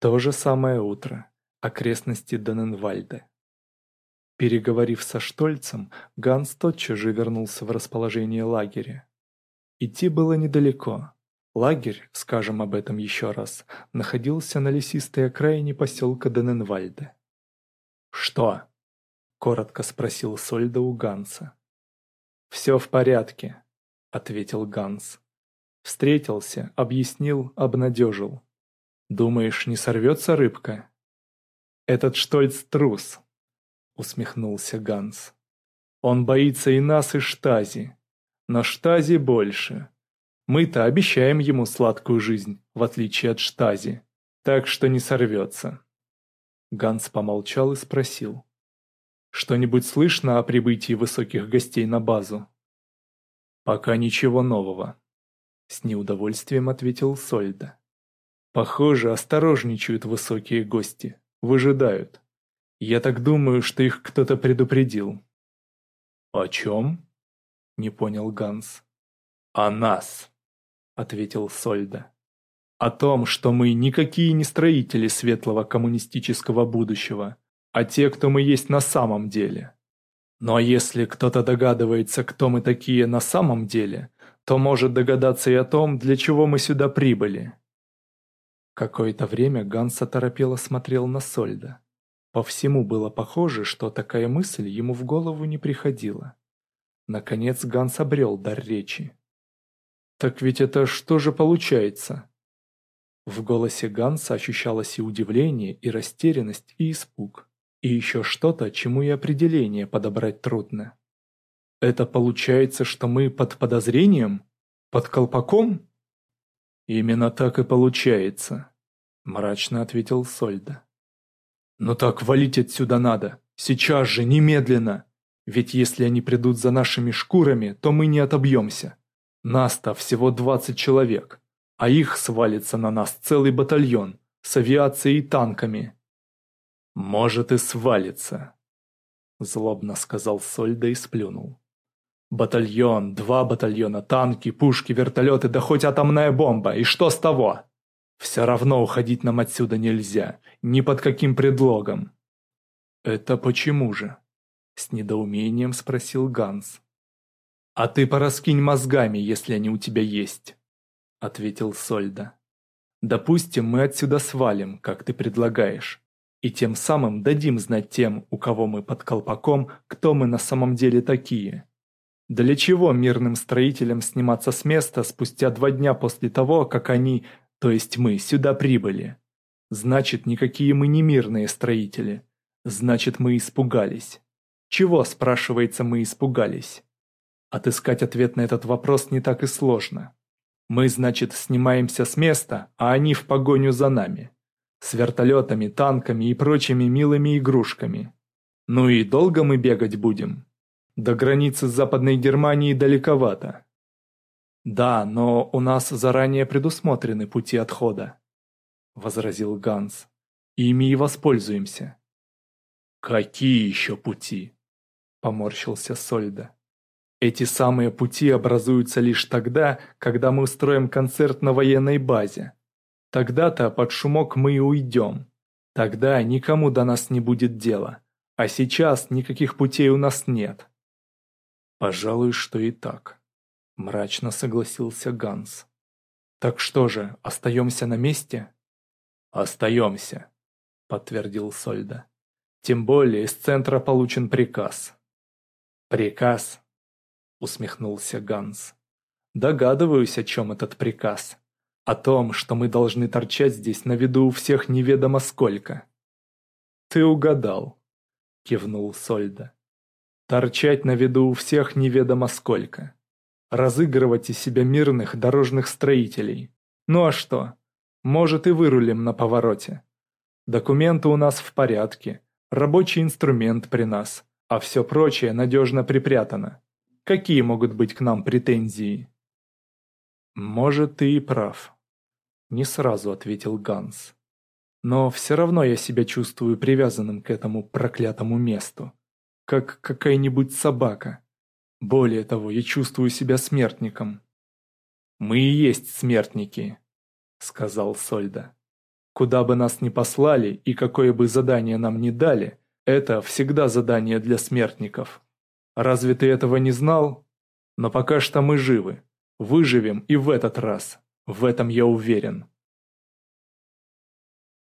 То же самое утро. Окрестности Даненвальда. Переговорив со Штольцем, Ганс тотчас же вернулся в расположение лагеря. Идти было недалеко. Лагерь, скажем об этом еще раз, находился на лесистой окраине поселка Даненвальда. «Что?» – коротко спросил Сольда у Ганса. «Все в порядке», – ответил Ганс. Встретился, объяснил, обнадежил. Думаешь, не сорвется рыбка? Этот Штольц трус, усмехнулся Ганс. Он боится и нас, и Штази. Но Штази больше. Мы-то обещаем ему сладкую жизнь, в отличие от Штази. Так что не сорвется. Ганс помолчал и спросил. Что-нибудь слышно о прибытии высоких гостей на базу? Пока ничего нового. С неудовольствием ответил Сольда. Похоже, осторожничают высокие гости, выжидают. Я так думаю, что их кто-то предупредил. «О чем?» — не понял Ганс. «О нас», — ответил Сольда. «О том, что мы никакие не строители светлого коммунистического будущего, а те, кто мы есть на самом деле. Но если кто-то догадывается, кто мы такие на самом деле, то может догадаться и о том, для чего мы сюда прибыли». Какое-то время Ганс оторопело смотрел на Сольда. По всему было похоже, что такая мысль ему в голову не приходила. Наконец Ганс обрел дар речи. «Так ведь это что же получается?» В голосе Ганса ощущалось и удивление, и растерянность, и испуг. И еще что-то, чему и определение подобрать трудно. «Это получается, что мы под подозрением? Под колпаком?» «Именно так и получается», мрачно ответил Сольда. «Но так валить отсюда надо! Сейчас же, немедленно! Ведь если они придут за нашими шкурами, то мы не отобьемся. Нас-то всего 20 человек, а их свалится на нас целый батальон с авиацией и танками». «Может и свалится», — злобно сказал Сольда и сплюнул. «Батальон, два батальона, танки, пушки, вертолеты, да хоть атомная бомба, и что с того?» Все равно уходить нам отсюда нельзя, ни под каким предлогом. «Это почему же?» – с недоумением спросил Ганс. «А ты пораскинь мозгами, если они у тебя есть», – ответил Сольда. «Допустим, мы отсюда свалим, как ты предлагаешь, и тем самым дадим знать тем, у кого мы под колпаком, кто мы на самом деле такие». Для чего мирным строителям сниматься с места спустя два дня после того, как они то есть мы сюда прибыли. Значит, никакие мы не мирные строители. Значит, мы испугались. Чего, спрашивается, мы испугались? Отыскать ответ на этот вопрос не так и сложно. Мы, значит, снимаемся с места, а они в погоню за нами. С вертолетами, танками и прочими милыми игрушками. Ну и долго мы бегать будем? До границы с Западной Германии далековато. Да, но у нас заранее предусмотрены пути отхода, возразил Ганс. Ими и воспользуемся. Какие еще пути? Поморщился Сольда. Эти самые пути образуются лишь тогда, когда мы устроим концерт на военной базе. Тогда-то под шумок мы и уйдем. Тогда никому до нас не будет дела. А сейчас никаких путей у нас нет. Пожалуй, что и так мрачно согласился Ганс. «Так что же, остаемся на месте?» «Остаемся», — подтвердил Сольда. «Тем более из центра получен приказ». «Приказ?» — усмехнулся Ганс. «Догадываюсь, о чем этот приказ. О том, что мы должны торчать здесь на виду у всех неведомо сколько». «Ты угадал», — кивнул Сольда. «Торчать на виду у всех неведомо сколько» разыгрывать из себя мирных дорожных строителей. Ну а что? Может и вырулим на повороте. Документы у нас в порядке, рабочий инструмент при нас, а все прочее надежно припрятано. Какие могут быть к нам претензии? Может, ты и прав. Не сразу ответил Ганс. Но все равно я себя чувствую привязанным к этому проклятому месту. Как какая-нибудь собака. Более того, я чувствую себя смертником. «Мы и есть смертники», — сказал Сольда. «Куда бы нас ни послали и какое бы задание нам ни дали, это всегда задание для смертников. Разве ты этого не знал? Но пока что мы живы. Выживем и в этот раз. В этом я уверен».